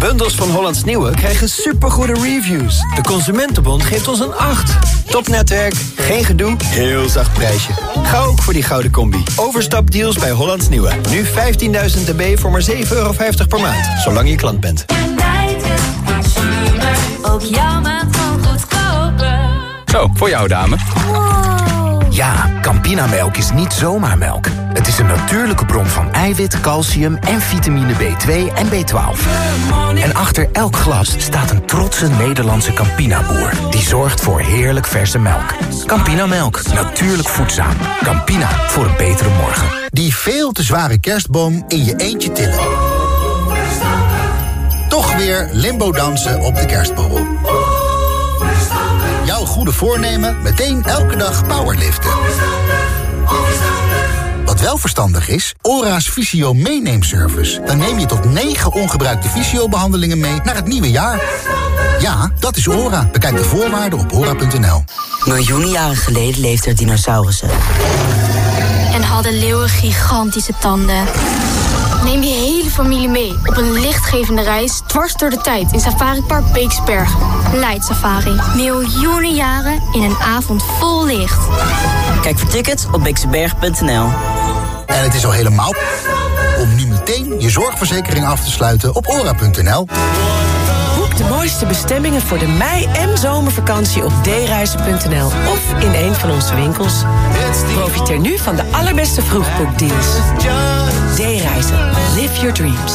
Bundels van Hollands Nieuwe krijgen supergoede reviews. De Consumentenbond geeft ons een 8. Topnetwerk, geen gedoe, heel zacht prijsje. Ga ook voor die gouden combi. Overstapdeals bij Hollands Nieuwe. Nu 15.000 dB voor maar 7,50 euro per maand. Zolang je klant bent. Ook jouw maand van goedkoper. Zo, voor jou dame. Ja, Campinamelk is niet zomaar melk. Het is een natuurlijke bron van eiwit, calcium en vitamine B2 en B12. En achter elk glas staat een trotse Nederlandse Campina-boer... die zorgt voor heerlijk verse melk. Campinamelk, natuurlijk voedzaam. Campina, voor een betere morgen. Die veel te zware kerstboom in je eentje tillen. Toch weer limbo dansen op de kerstborrel. Jouw goede voornemen meteen elke dag powerliften. Wat wel verstandig is, ORA's Visio meeneemservice. Dan neem je tot 9 ongebruikte visio-behandelingen mee naar het nieuwe jaar. Ja, dat is ORA. Bekijk de voorwaarden op ora.nl. Miljoenen jaren geleden leefden er dinosaurussen. En hadden leeuwen gigantische tanden. Neem je hele familie mee op een lichtgevende reis dwars door de tijd in Safari Park Beeksberg. Light Safari. Miljoenen jaren in een avond vol licht. Kijk voor tickets op beeksberg.nl. En het is al helemaal om nu meteen je zorgverzekering af te sluiten op ora.nl. De mooiste bestemmingen voor de mei- en zomervakantie op dereizen.nl of in een van onze winkels. Profiteer nu van de allerbeste vroegboekdeals. D-reizen. Live your dreams.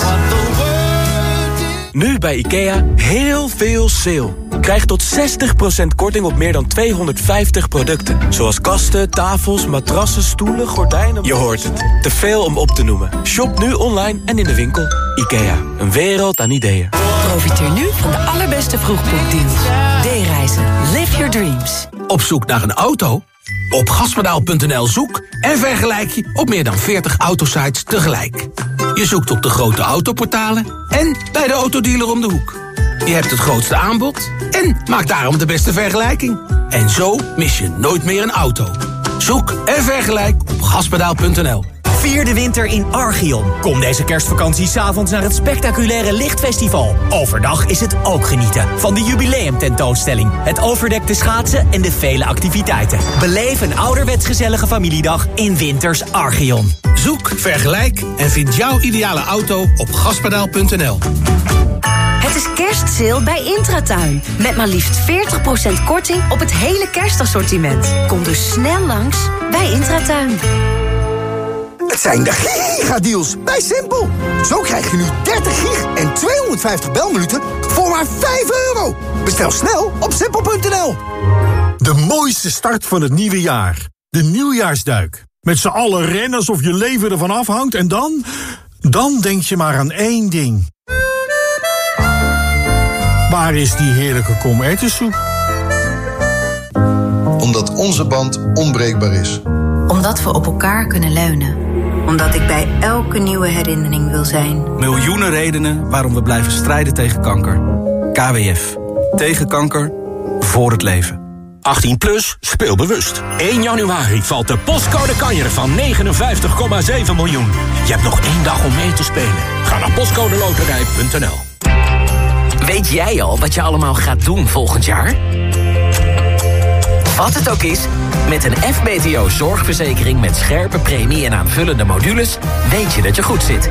Nu bij IKEA heel veel sale. Krijg tot 60% korting op meer dan 250 producten. Zoals kasten, tafels, matrassen, stoelen, gordijnen... Je hoort het. Te veel om op te noemen. Shop nu online en in de winkel. IKEA. Een wereld aan ideeën. Profiteer nu van de allerbeste vroegboekdeals. D-reizen. Live your dreams. Op zoek naar een auto? Op gaspedaal.nl zoek en vergelijk je op meer dan 40 autosites tegelijk. Je zoekt op de grote autoportalen en bij de autodealer om de hoek. Je hebt het grootste aanbod en maakt daarom de beste vergelijking. En zo mis je nooit meer een auto. Zoek en vergelijk op gaspedaal.nl. Vier de winter in Archeon. Kom deze kerstvakantie s'avonds naar het spectaculaire Lichtfestival. Overdag is het ook genieten van de jubileumtentoonstelling, het overdekte schaatsen en de vele activiteiten. Beleef een ouderwets gezellige familiedag in Winters Archeon. Zoek, vergelijk en vind jouw ideale auto op gaspedaal.nl. Het is kerstsale bij Intratuin. Met maar liefst 40% korting op het hele kerstassortiment. Kom dus snel langs bij Intratuin. Het zijn de gigadeals bij Simpel. Zo krijg je nu 30 gig en 250 belminuten voor maar 5 euro. Bestel snel op simpel.nl. De mooiste start van het nieuwe jaar. De nieuwjaarsduik. Met z'n allen rennen alsof je leven ervan afhangt en dan... Dan denk je maar aan één ding. Waar is die heerlijke komertensoep? Omdat onze band onbreekbaar is. Omdat we op elkaar kunnen leunen. Omdat ik bij elke nieuwe herinnering wil zijn. Miljoenen redenen waarom we blijven strijden tegen kanker. KWF. Tegen kanker. Voor het leven. 18 plus, speel bewust. 1 januari valt de postcode kanjer van 59,7 miljoen. Je hebt nog één dag om mee te spelen. Ga naar postcodeloterij.nl Weet jij al wat je allemaal gaat doen volgend jaar? Wat het ook is, met een FBTO zorgverzekering met scherpe premie en aanvullende modules... weet je dat je goed zit.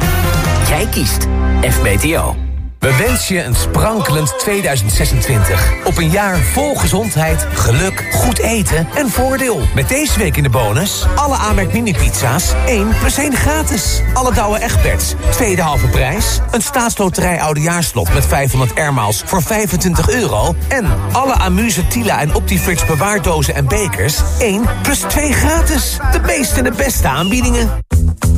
Jij kiest FBTO. We wensen je een sprankelend 2026. Op een jaar vol gezondheid, geluk, goed eten en voordeel. Met deze week in de bonus... alle Amerk mini-pizza's 1 plus 1 gratis. Alle Douwe Egberts, tweede halve prijs. Een staatsloterij oudejaarslot met 500 airmaals voor 25 euro. En alle Amuse, Tila en Optifrits bewaardozen en bekers... 1 plus 2 gratis. De meeste en de beste aanbiedingen.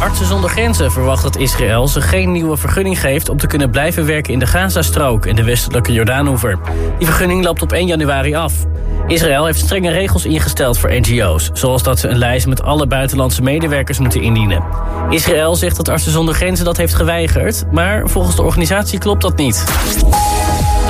Artsen zonder Grenzen verwacht dat Israël ze geen nieuwe vergunning geeft... om te kunnen blijven werken in de Gazastrook en de westelijke Jordaanhoever. Die vergunning loopt op 1 januari af. Israël heeft strenge regels ingesteld voor NGO's... zoals dat ze een lijst met alle buitenlandse medewerkers moeten indienen. Israël zegt dat Artsen zonder Grenzen dat heeft geweigerd... maar volgens de organisatie klopt dat niet.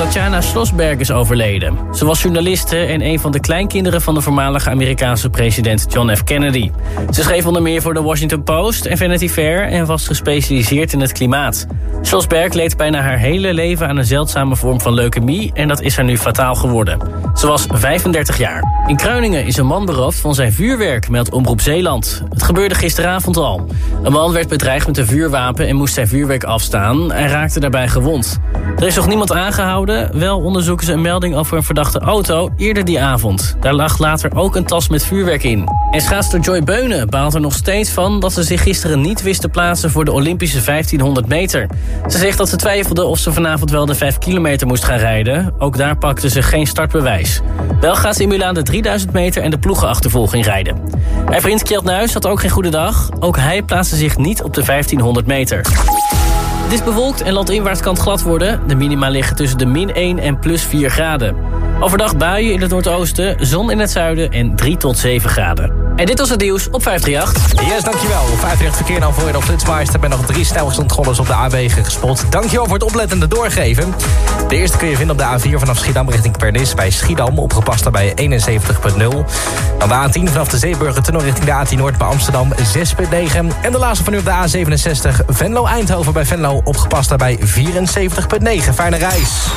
Tatjana Schlossberg is overleden. Ze was journaliste en een van de kleinkinderen van de voormalige Amerikaanse president John F. Kennedy. Ze schreef onder meer voor de Washington Post en Vanity Fair en was gespecialiseerd in het klimaat. Schlossberg leed bijna haar hele leven aan een zeldzame vorm van leukemie en dat is haar nu fataal geworden. Ze was 35 jaar. In Kruiningen is een man beroofd van zijn vuurwerk, meldt Omroep Zeeland. Het gebeurde gisteravond al. Een man werd bedreigd met een vuurwapen en moest zijn vuurwerk afstaan. Hij raakte daarbij gewond. Er is nog niemand aangehouden. Wel onderzoeken ze een melding over een verdachte auto eerder die avond. Daar lag later ook een tas met vuurwerk in. En schaatster Joy Beunen baalt er nog steeds van... dat ze zich gisteren niet wist te plaatsen voor de Olympische 1500 meter. Ze zegt dat ze twijfelde of ze vanavond wel de 5 kilometer moest gaan rijden. Ook daar pakte ze geen startbewijs. Wel gaat ze in Milaan de 3000 meter en de ploegenachtervolging rijden. Mijn vriend Kjeld had ook geen goede dag. Ook hij plaatste zich niet op de 1500 meter. Het is bewolkt en landinwaarts kan glad worden. De minima liggen tussen de min 1 en plus 4 graden. Overdag buien in het noordoosten, zon in het zuiden en 3 tot 7 graden. En dit was het nieuws op 538. Yes, dankjewel. Op 538 verkeer dan voor je op Flitsmeister. Ben nog drie stijlgesondgollers op de A-wegen gespot. Dankjewel voor het oplettende doorgeven. De eerste kun je vinden op de A4 vanaf Schiedam richting Pernis bij Schiedam. Opgepast daarbij 71.0. Dan de A10 vanaf de Zeeburger richting de A10 Noord bij Amsterdam 6.9. En de laatste van nu op de A67 Venlo-Eindhoven bij Venlo. Opgepast daarbij 74.9. Fijne reis.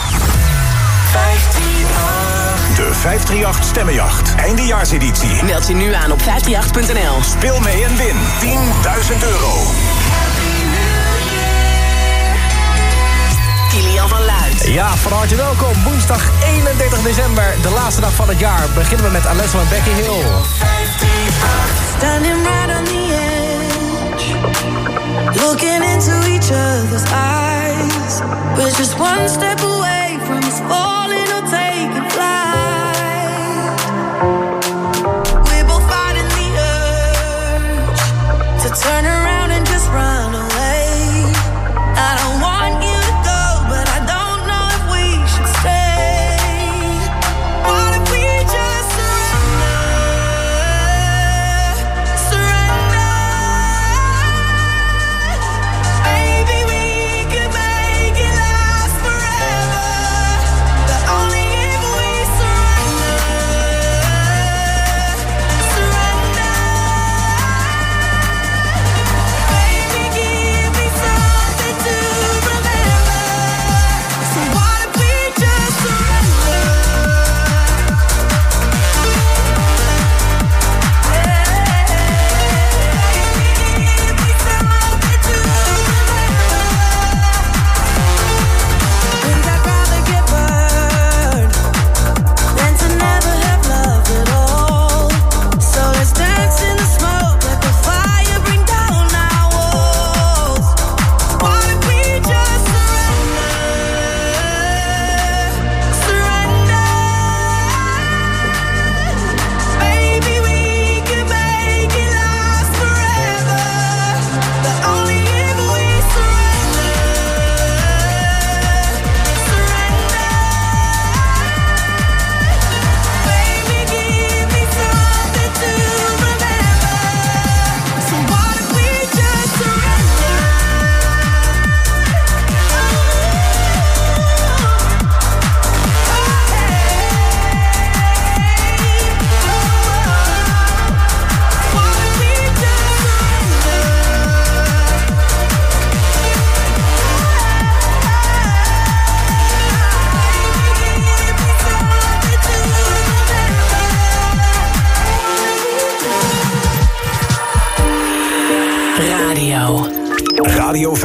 De 538 Stemmenjacht. Eindejaarseditie. Meld je nu aan op 538.nl. Speel mee en win 10.000 euro. Kilian van Luid. Ja, van harte welkom. Woensdag 31 december, de laatste dag van het jaar. Beginnen we met Alesso en Becky Hill. Standing right on the edge, looking into each other's eyes. We're just one step away from us falling or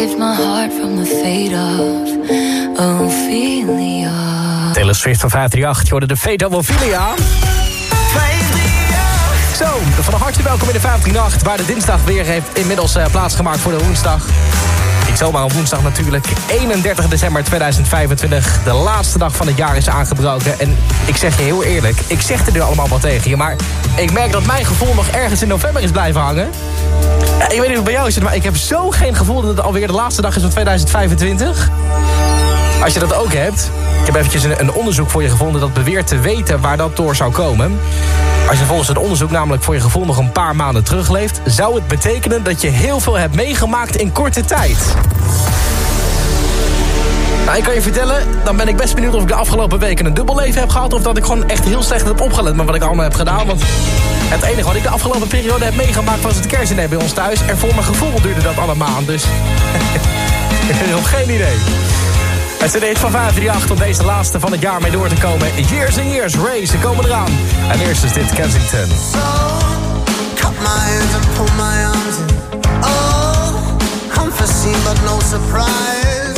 saved my heart from the fate of Ophelia. Taylor van 538, je hoorde de Fate of Ophelia. Zo, van harte welkom in de 538, waar de dinsdag weer heeft inmiddels eh, plaatsgemaakt voor de woensdag. Ik zomaar op woensdag natuurlijk. 31 december 2025, de laatste dag van het jaar is aangebroken. En ik zeg je heel eerlijk, ik zeg er nu allemaal wat tegen je, maar ik merk dat mijn gevoel nog ergens in november is blijven hangen. Ja, ik weet niet hoe bij jou is, maar ik heb zo geen gevoel dat het alweer de laatste dag is van 2025. Als je dat ook hebt, ik heb eventjes een, onderzoek voor je gevonden... dat beweert te weten waar dat door zou komen. Als je volgens het onderzoek namelijk voor je gevoel nog een paar maanden terugleeft... zou het betekenen dat je heel veel hebt meegemaakt in korte tijd. Nou, ik kan je vertellen, dan ben ik best benieuwd of ik de afgelopen weken een dubbelleven heb gehad... of dat ik gewoon echt heel slecht heb opgelet met wat ik allemaal heb gedaan. Want het enige wat ik de afgelopen periode heb meegemaakt was het kerstdiner bij ons thuis. En voor mijn gevoel duurde dat allemaal, dus... ik heb geen idee. Het is van 538 om deze laatste van het jaar mee door te komen. Years and Years, Ray, ze komen eraan. En eerst is dit Kensington. Cut my hands and pull my arms in. Oh, unforeseen but no surprise.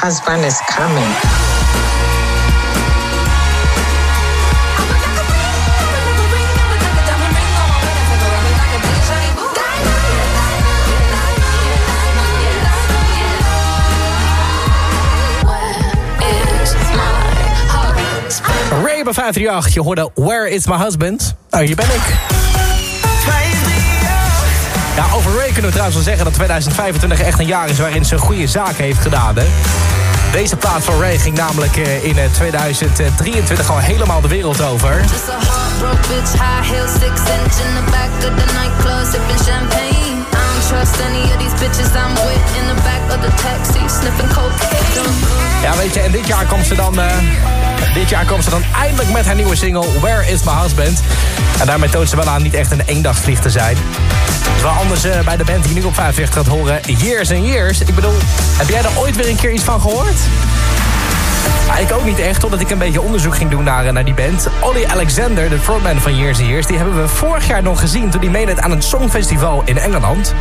husband is coming. Rainbow 538. Je hoorde Where is my husband? Nou, hier ben ik. Ja, over Ray kunnen we trouwens wel zeggen dat 2025 echt een jaar is... waarin ze een goede zaak heeft gedaan, hè? Deze plaat van Ray ging namelijk eh, in eh, 2023 al helemaal de wereld over. Ja, weet je, en dit jaar komt ze dan... Uh dit jaar kwam ze dan eindelijk met haar nieuwe single Where Is My Husband. En daarmee toont ze wel aan niet echt een eendagsvlieg te zijn. Het anders eh, bij de band die nu op 50 gaat horen. Years and Years. Ik bedoel, heb jij daar ooit weer een keer iets van gehoord? Ah, ik ook niet echt, omdat ik een beetje onderzoek ging doen naar, eh, naar die band. Olly Alexander, de frontman van Years and Years... die hebben we vorig jaar nog gezien toen hij meedeed aan het Songfestival in Engeland.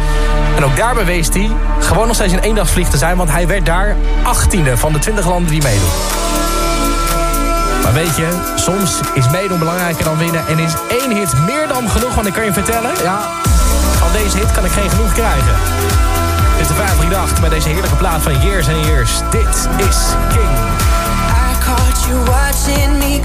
En ook daar bewees hij gewoon nog steeds een eendagsvlieg te zijn... want hij werd daar 18e van de 20 landen die meedoen. Maar weet je, soms is meedoen belangrijker dan winnen. En is één hit meer dan genoeg, want ik kan je vertellen... ja, van deze hit kan ik geen genoeg krijgen. Het is de 538 met deze heerlijke plaat van Years and Years. Dit is King. I caught you watching me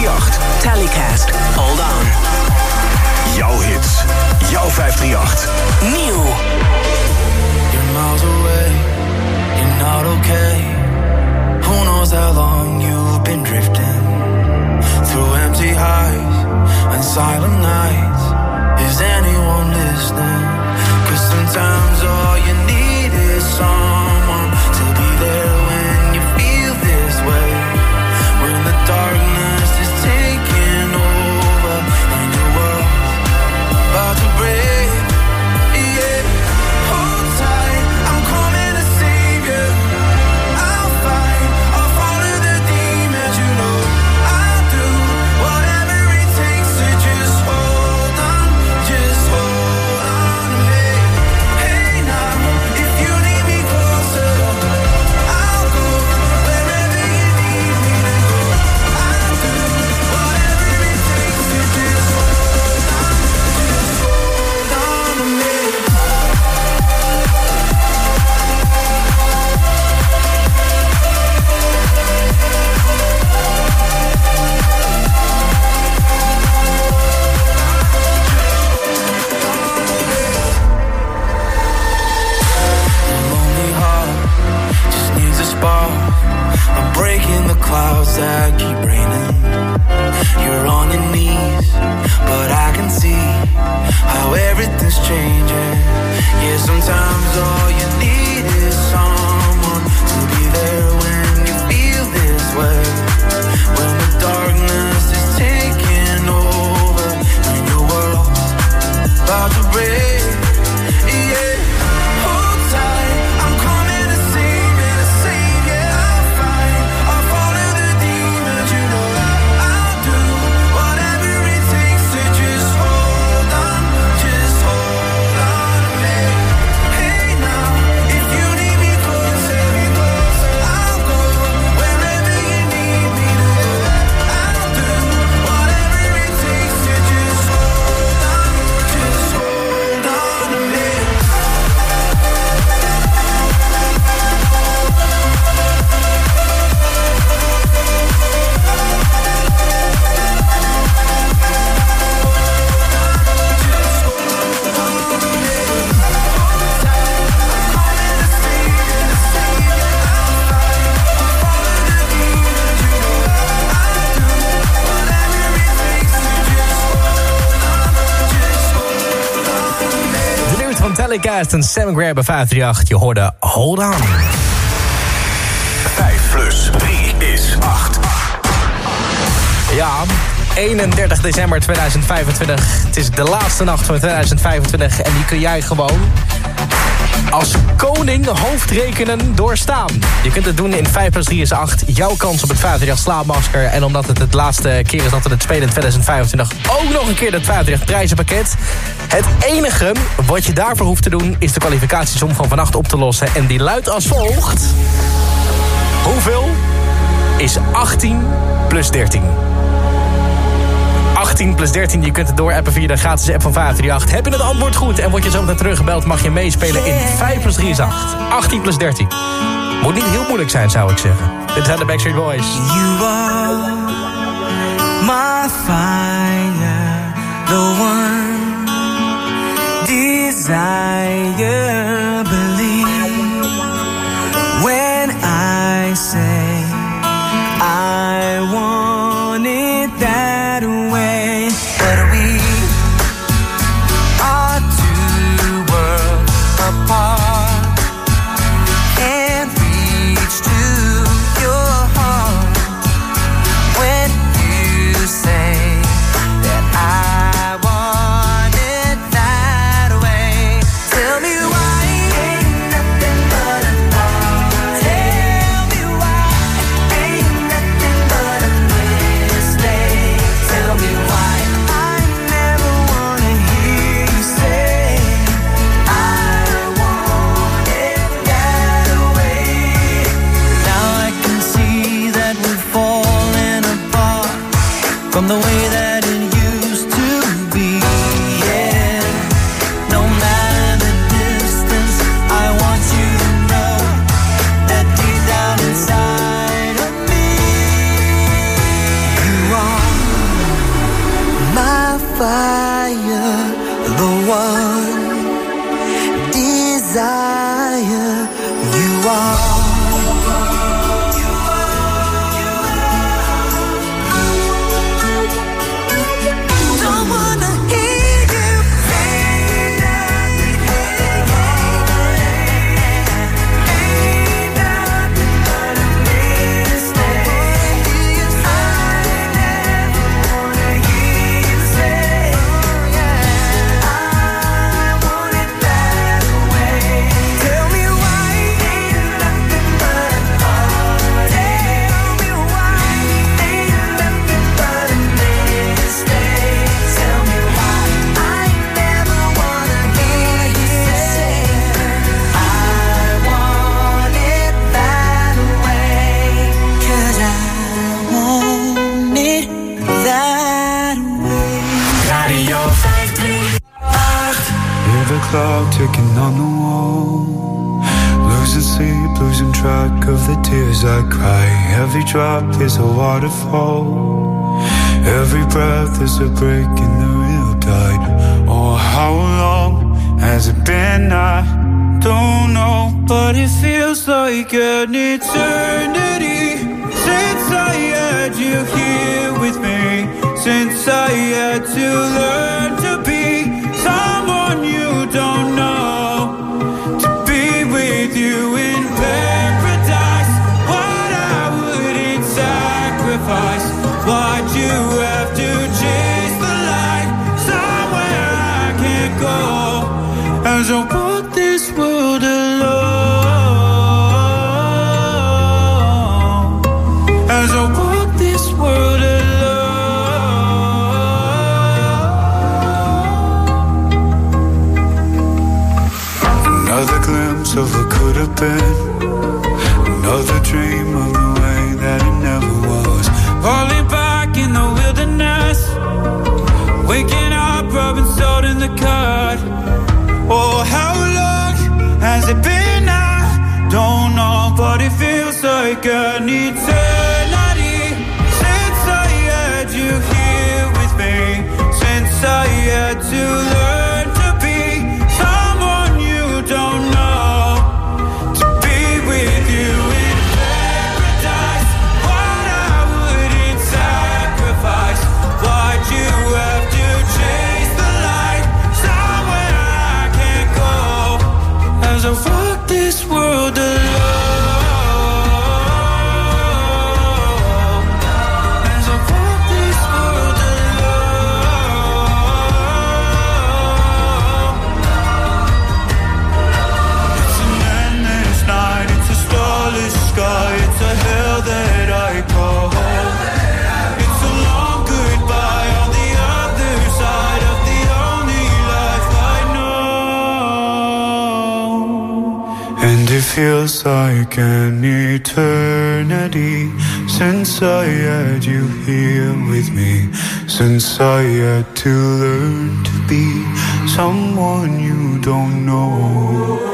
538. Telecast, hold on. Jouw hits. Jouw 538. Nieuw. You're miles away, you're not okay. Who knows how long you've been drifting through empty highs and silent nights? Is anyone listening? Cause sometimes all that keep raining. You're on your knees, but I can see how everything's changing. Yeah, sometimes all En Sam Grab bij 538. Je hoorde Hold On. 5 plus 3 is 8. Ja, 31 december 2025. Het is de laatste nacht van 2025 en die kun jij gewoon als koning hoofdrekenen doorstaan. Je kunt het doen in 5 plus 3 is 8. Jouw kans op het 538 slaapmasker. En omdat het het laatste keer is dat we het spelen in 2025... ook nog een keer het 538 prijzenpakket. Het enige wat je daarvoor hoeft te doen... is de kwalificatiesom van vannacht op te lossen. En die luidt als volgt. Hoeveel is 18 plus 13? 18 plus 13. Je kunt het doorappen via de gratis app van 538. Heb je het antwoord goed en word je zo meteen teruggebeld... mag je meespelen in 5 plus 3 is 8. 18 plus 13. Moet niet heel moeilijk zijn, zou ik zeggen. Dit zijn de Backstreet Boys. You are my. to fall. Every breath is a break in the real tide. Oh, how long has it been? I don't know, but it feels like an eternity. happen here with me since I had to learn to be someone you don't know.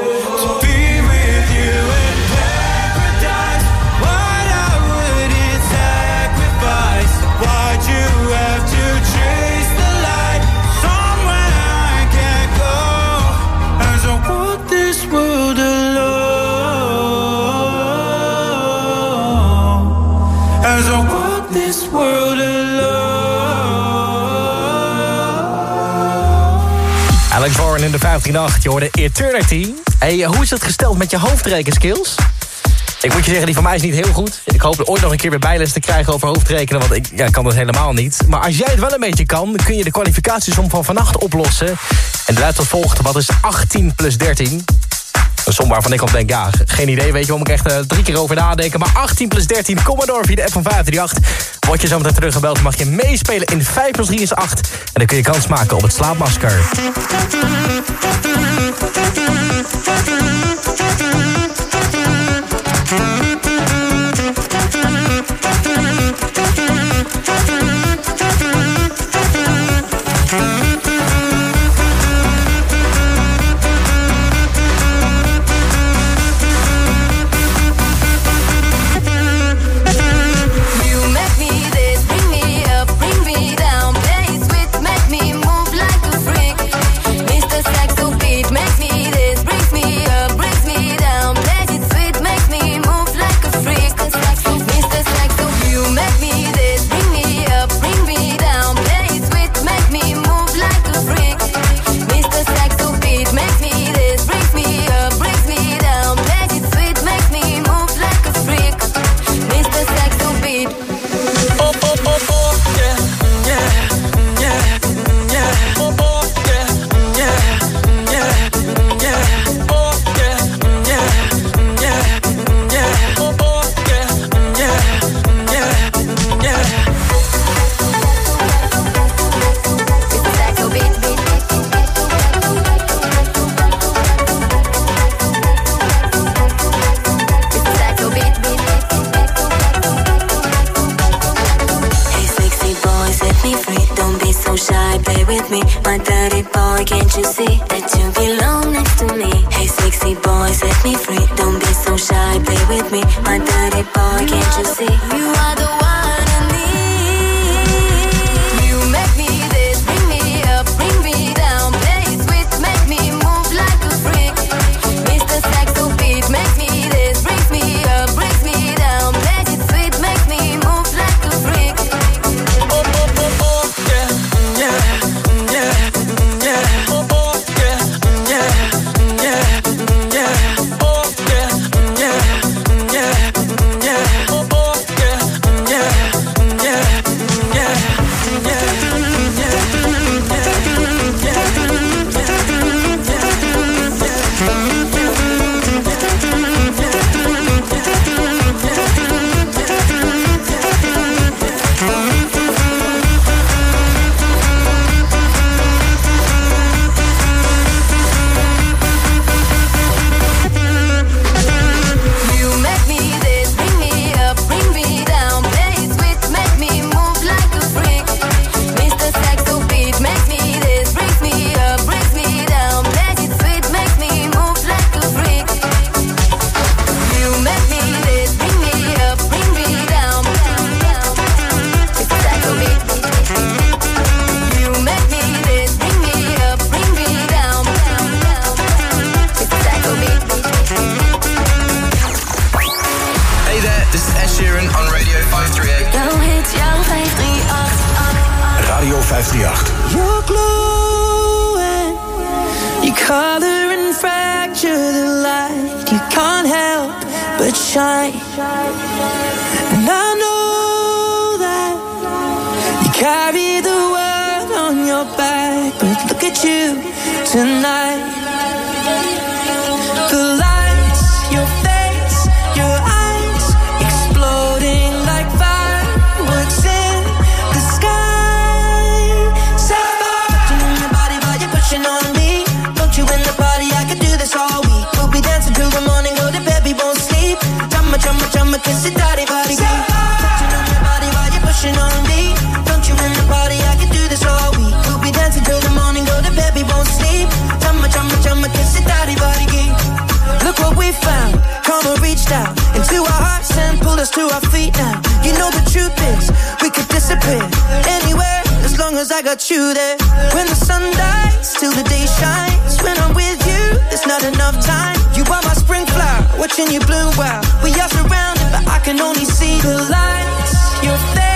Alex Warren in de 158, je hoorde Eternity. Hey, hoe is dat gesteld met je hoofdreken skills? Ik moet je zeggen, die van mij is niet heel goed. Ik hoop er ooit nog een keer weer bijles te krijgen over hoofdrekenen... want ik kan dat helemaal niet. Maar als jij het wel een beetje kan, kun je de kwalificatiesom van vannacht oplossen. En het luidt tot volgt, wat is 18 plus 13? Een som waarvan ik al denk, ja, geen idee. Weet je waarom ik echt eh, drie keer over nadenken. Maar 18 plus 13, Commodore via de app van 538. Word je zo meteen teruggebeld, mag je meespelen in 5 plus 3 is 8. En dan kun je kans maken op het slaapmasker. cause I got you there. When the sun dies, till the day shines. When I'm with you, there's not enough time. You are my spring flower, watching you bloom wild. We are surrounded, but I can only see the lights. You're there.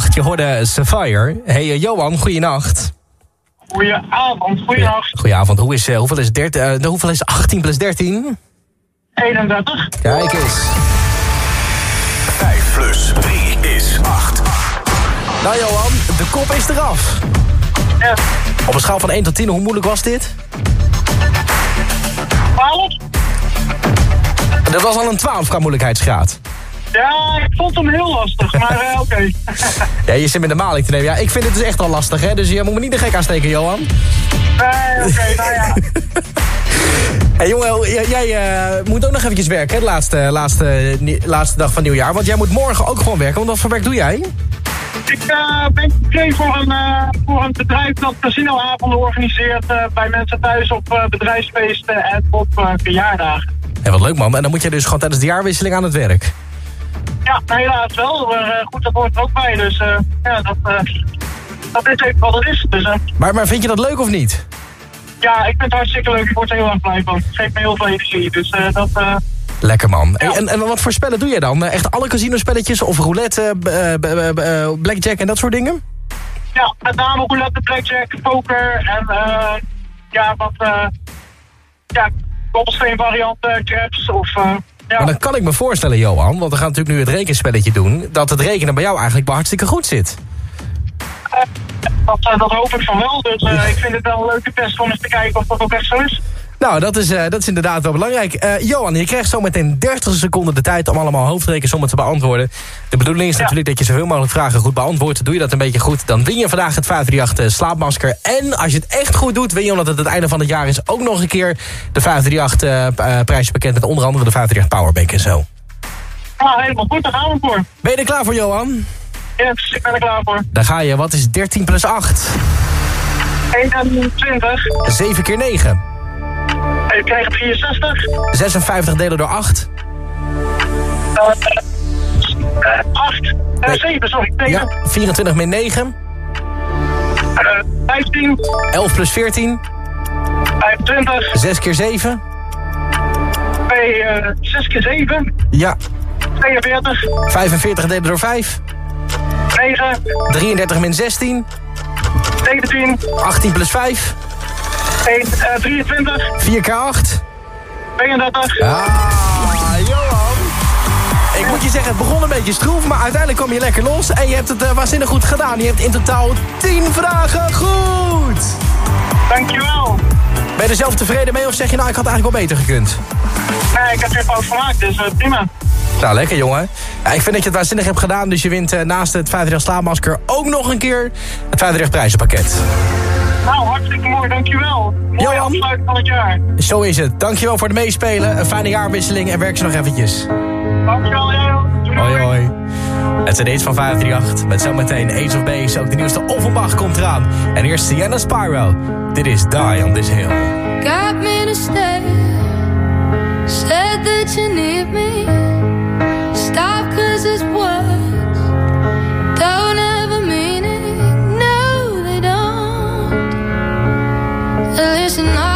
538. Je hoorde Sapphire. Hey uh, Johan, goeienacht. Goedenavond, goeienacht. Goedenavond. Hoe is, uh, hoeveel, is 13, uh, hoeveel is 18 plus 13? 31. Kijk eens. 5 plus 3 is 8. Nou Johan, de kop is eraf. Ja. Op een schaal van 1 tot 10, hoe moeilijk was dit? 12? Dat was al een 12 qua moeilijkheidsgraad. Ja, ik vond hem heel lastig, maar uh, oké. Okay. ja, je zit met de maling te nemen. Ja, ik vind het dus echt al lastig, hè. Dus je moet me niet de gek aansteken, Johan. Nee, oké, okay, nou ja. hey, jongen, jij uh, moet ook nog eventjes werken, hè, de laatste, laatste, laatste dag van nieuwjaar. Want jij moet morgen ook gewoon werken, want wat voor werk doe jij? Ik uh, ben gekregen voor een, uh, voor een bedrijf dat casinoavonden organiseert uh, bij mensen thuis op bedrijfsfeesten en op verjaardagen. Hey, wat leuk man, en dan moet je dus gewoon tijdens de jaarwisseling aan het werk. Ja, helaas wel, maar goed, dat hoort er ook bij, dus ja, dat, dat is even wat het is. Dus, maar, maar vind je dat leuk of niet? Ja, ik vind het hartstikke leuk, ik word er heel erg blij van. Het geeft me heel veel energie, dus dat... Lekker man. Ja. En, en wat voor spellen doe je dan? Echt alle casinospelletjes of roulette, blackjack en dat soort dingen? Ja, met name roulette, blackjack, poker en uh, ja, wat uh, ja, dobbelsteen varianten, craps of... ja. Maar dan kan ik me voorstellen, Johan, want we gaan natuurlijk nu het rekenspelletje doen... dat het rekenen bij jou eigenlijk wel hartstikke goed zit. Dat, dat, hoop ik van wel, dus ik vind het wel een leuke test om eens te kijken of dat ook echt zo is. Nou, dat is, uh, dat is inderdaad wel belangrijk. Uh, Johan, je krijgt zo meteen 30 seconden de tijd om allemaal hoofdrekensommen te beantwoorden. De bedoeling is ja. natuurlijk dat je zoveel mogelijk vragen goed beantwoordt. Doe je dat een beetje goed, dan win je vandaag het 538 slaapmasker. En als je het echt goed doet, win je omdat het het einde van het jaar is... ook nog een keer de 538 uh, prijspakket met onder andere de 538 Powerbank en zo. Ja, helemaal goed, daar gaan we voor. Ben je er klaar voor, Johan? Yes, ik ben er klaar voor. Daar ga je. Wat is 13 plus 8? 21. 7 keer 9. Ik krijg het 64. 56 delen door 8. Uh, uh, 8. Uh, nee. 7, sorry. 7. Ja, 24 min 9. Uh, 15. 11 plus 14. 25. 6 keer 7. 2, uh, 6 keer 7. Ja. 42. 45 delen door 5. 9. 33 min 16. 17. 18 plus 5. 1, uh, 23. 4 keer 8. 32. Ah, Johan. Ik moet je zeggen, het begon een beetje stroef, maar uiteindelijk kwam je lekker los. En je hebt het uh, waanzinnig goed gedaan. Je hebt in totaal 10 vragen goed. Dankjewel. Ben je er zelf tevreden mee of zeg je nou, ik had eigenlijk wel beter gekund? Nee, ik heb er fout gemaakt, dus uh, prima. Nou, lekker jongen. Ja, ik vind dat je het waanzinnig hebt gedaan, dus je wint uh, naast het 538 slaapmasker ook nog een keer het 538 prijzenpakket. Nou, hartstikke mooi, dankjewel. Mooi Johan. afsluit van het jaar. Zo is het. Dankjewel voor het meespelen. Een fijne jaarwisseling en werk ze nog eventjes. Dankjewel, jij Hoi, hoi. Het zijn deze van 538. Met zometeen Ace of Base. Ook de nieuwste Offenbach komt eraan. En eerst Sienna Spyro. Dit is Die on This Hill. Got me to stay. Said that you need me. tonight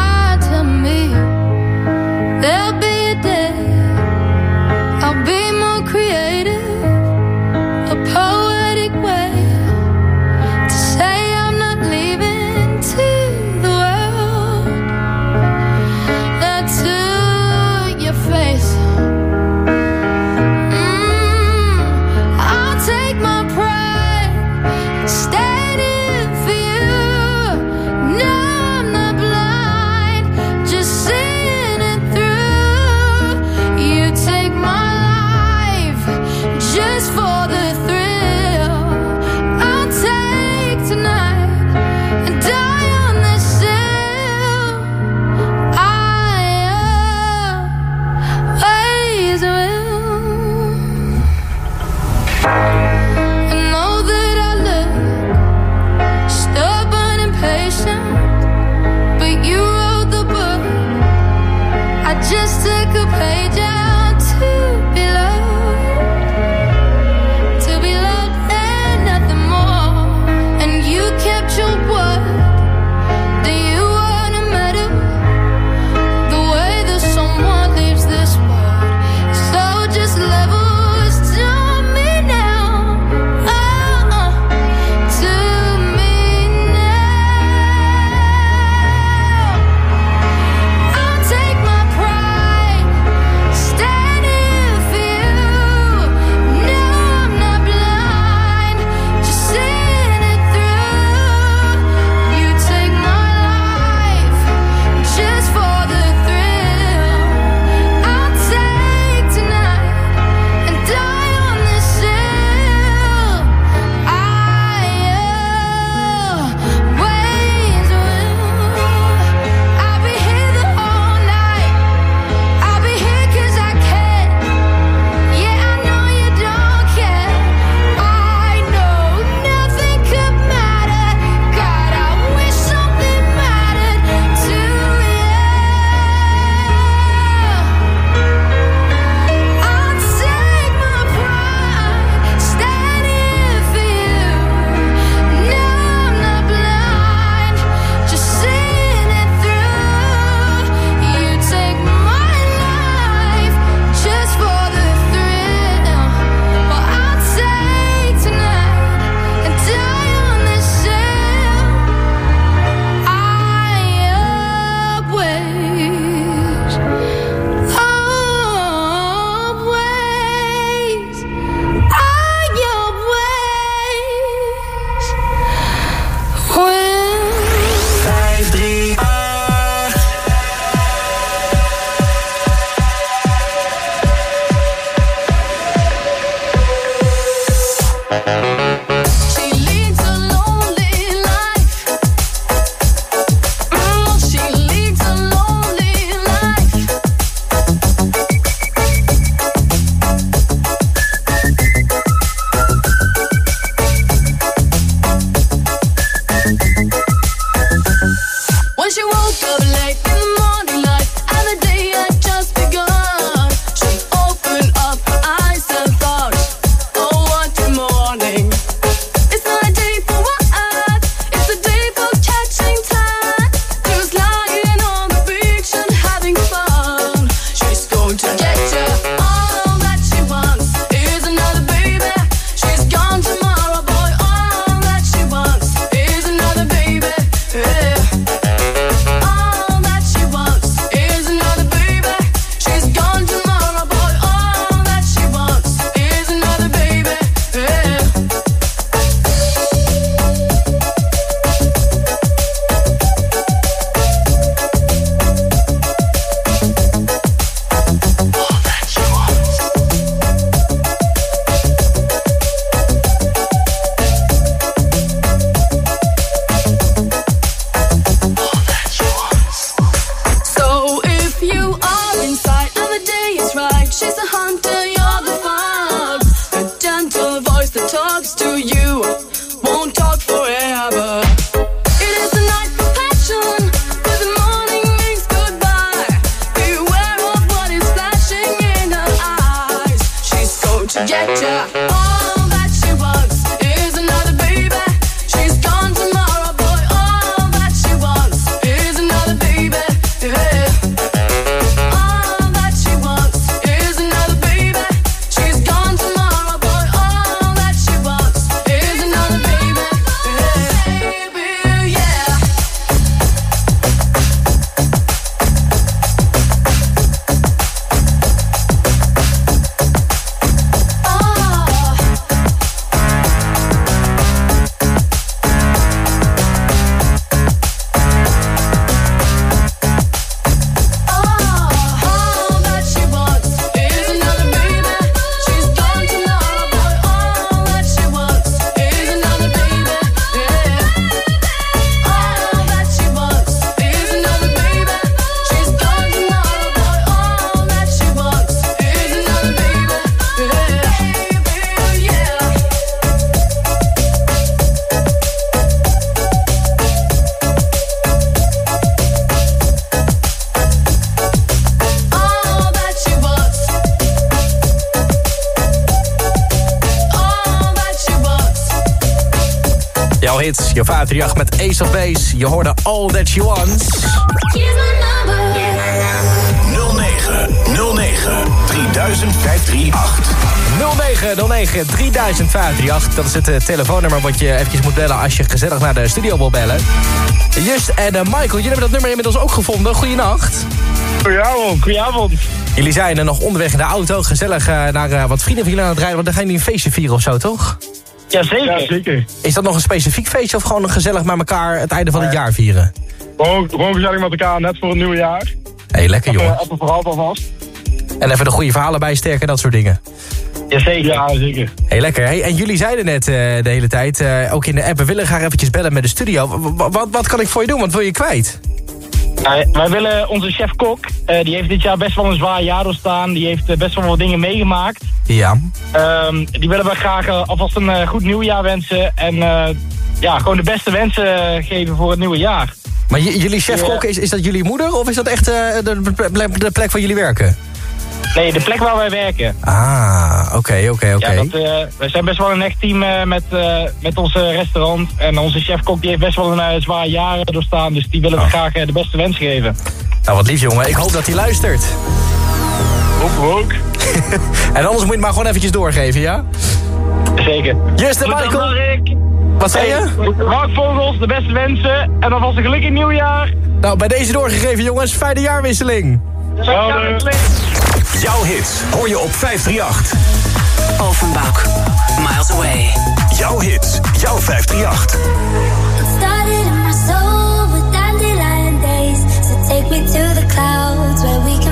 Je 538 met Ace of Base. Je hoorde All That You Want. 0909 30538. 0909 30538. Dat is het eh, telefoonnummer wat je eventjes moet bellen als je gezellig naar de studio wil bellen. Just en eh, Michael, jullie hebben dat nummer inmiddels ook gevonden. Goeienacht. Goedenavond, goedenavond. Jullie zijn er nog onderweg in de auto, gezellig eh, naar eh, wat vrienden van jullie aan het rijden. Want dan gaan jullie een feestje vieren of zo, toch? Jazeker. Ja, zeker. Is dat nog een specifiek feestje of gewoon een gezellig met elkaar het einde van het jaar vieren? Gewoon, gewoon gezellig met elkaar, net voor het nieuwe jaar. Hé, hey, lekker jongen. Even vooral alvast. En even de goede verhalen bijsterken en dat soort dingen. Jazeker. Ja, zeker. Hey, lekker. Hey, en jullie zeiden net uh, de hele tijd, uh, ook in de app, we willen graag eventjes bellen met de studio. W wat, wat kan ik voor je doen? Wat wil je kwijt? Uh, wij willen onze chef-kok, die heeft dit jaar best wel een zwaar jaar doorstaan. Die heeft best wel wat dingen meegemaakt. Ja. Ehm, die willen we graag alvast een goed nieuwjaar wensen. En ja, gewoon de beste wensen geven voor het nieuwe jaar. Maar jullie chef-kok, is, is dat jullie moeder of is dat echt de, de plek waar jullie werken? Nee, de plek waar wij werken. Ah, oké, oké, oké. Ja, we zijn best wel een echt team uh, met, uh, met ons restaurant. En onze chef-kok die heeft best wel een zwaar jaar doorstaan. Dus die willen we oh. graag de beste wens geven. Nou, wat lief jongen. Ik hoop dat hij luistert. Ook, ook. en anders moet je het maar gewoon eventjes doorgeven, ja? Zeker. Justin Michael. Wat zei je? Mark Vogels, de beste wensen. En dan was een gelukkig nieuwjaar. Nou, bij deze doorgegeven jongens. Fijne jaarwisseling. Hetzelfde. Jouw hits hoor je op 538. Offenbach, Miles Away. Jouw hits, jouw 538. Take me to the clouds where we can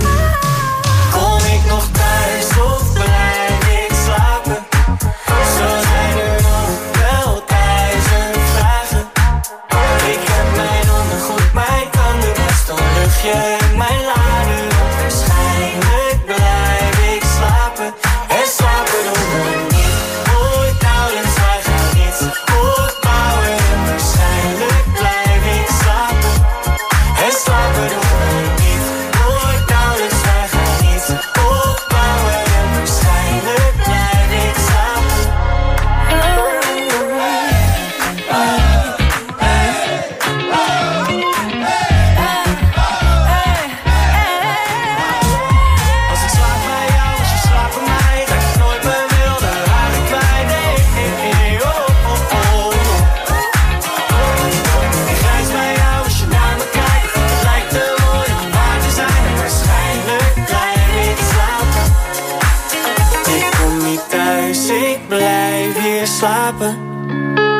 Ik blijf hier slapen.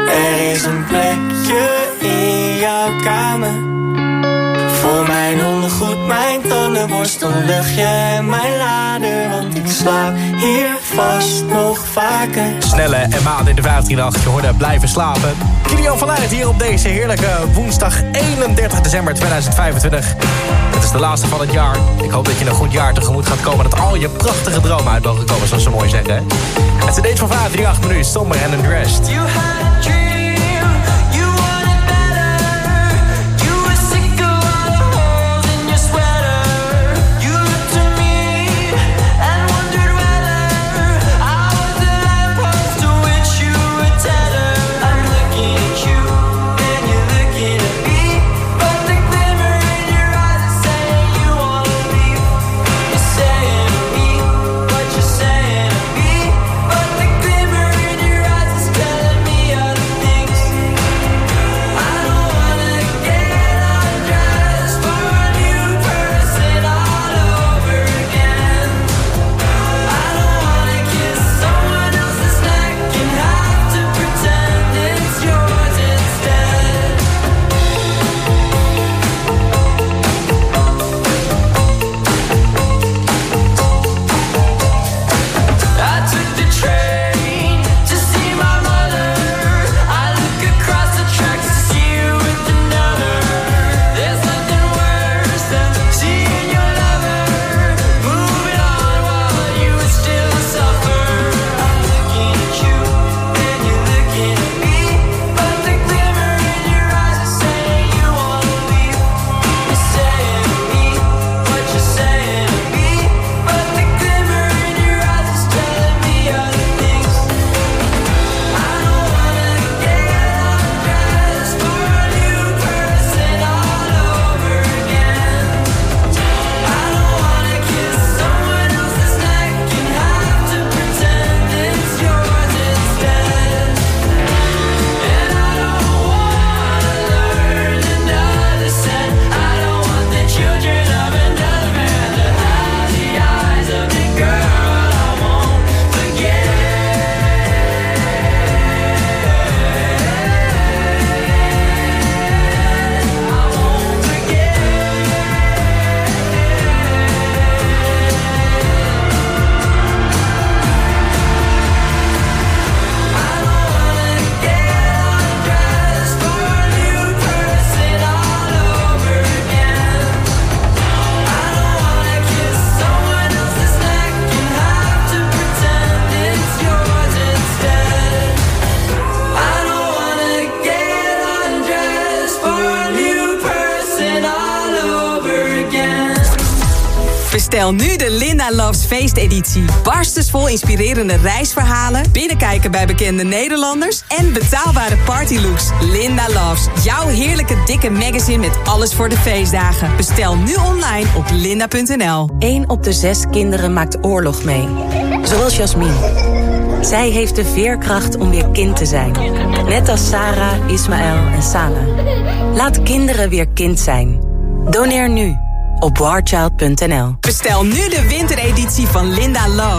Er is een plekje in jouw kamer. Voor mijn ondergoed, mijn tandenborstel, luchtje en mijn lader. Want ik slaap hier vast nog vaker. Snelle en maand in de 15 nacht. Je hoorde blijven slapen. Kilian van Aert hier op deze heerlijke woensdag 31 december 2025. Het is de laatste van het jaar. Ik hoop dat je een goed jaar tegemoet gaat komen. Dat al je prachtige dromen uit mogen komen, zoals ze mooi zeggen. Het is een date van 538 minuut. Somber en undressed. You feesteditie. Barstensvol inspirerende reisverhalen, binnenkijken bij bekende Nederlanders en betaalbare partylooks. Linda Loves, jouw heerlijke dikke magazine met alles voor de feestdagen. Bestel nu online op linda.nl. 1 op de 6 kinderen maakt oorlog mee. Zoals Jasmin. Zij heeft de veerkracht om weer kind te zijn. Net als Sarah, Ismaël en Sana. Laat kinderen weer kind zijn. Doneer nu op warchild.nl. Bestel nu de wintereditie van Linda Love.